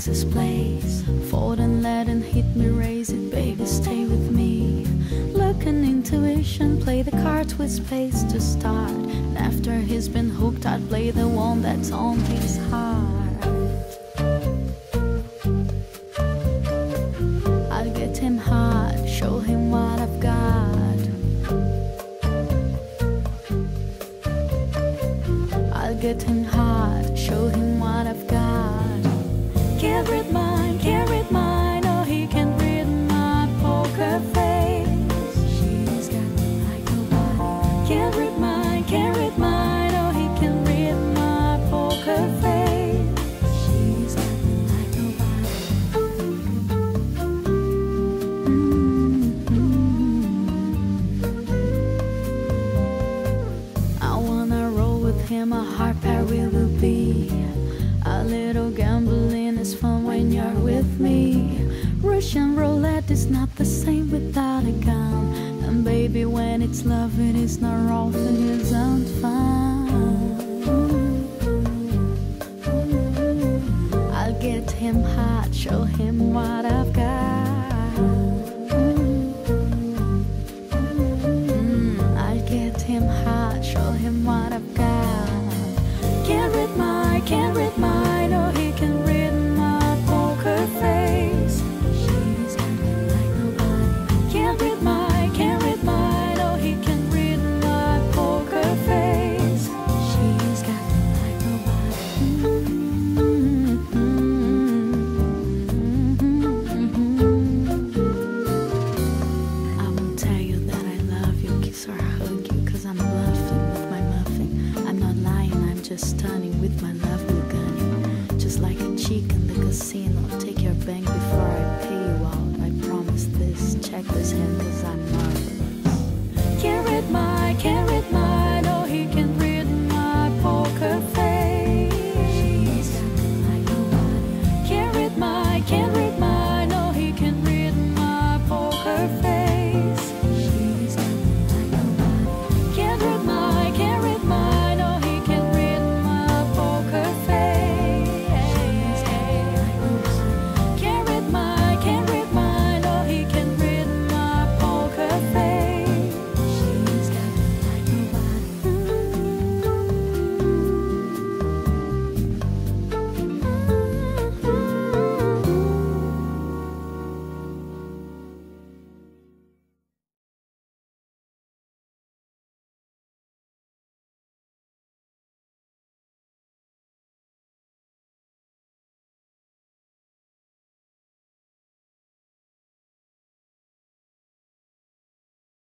Texas place. Ford and let and hit me, raise it, baby, stay with me. Look and intuition, play the cards with space to start. And after he's been hooked, I'd play the one that's on his heart. I'll get him hot, show him what I've got. I'll get him hot, show him what I've got. Can't read mine, can't read mine, oh he can't read my poker face. She's got me like nobody. Can't read mine, can't read mine, oh he can read my poker face. She's got me like nobody. Mm-hmm. I wanna roll with him, a you're with me. Russian roulette is not the same without a gun. And baby, when it's love, it is not wrong you don't fun. I'll get him hot, show him what I've got. Mm, I'll get him hot, show him what I've got. Just stunning with my love gun. Just like a chick in the casino, take your bank before I pay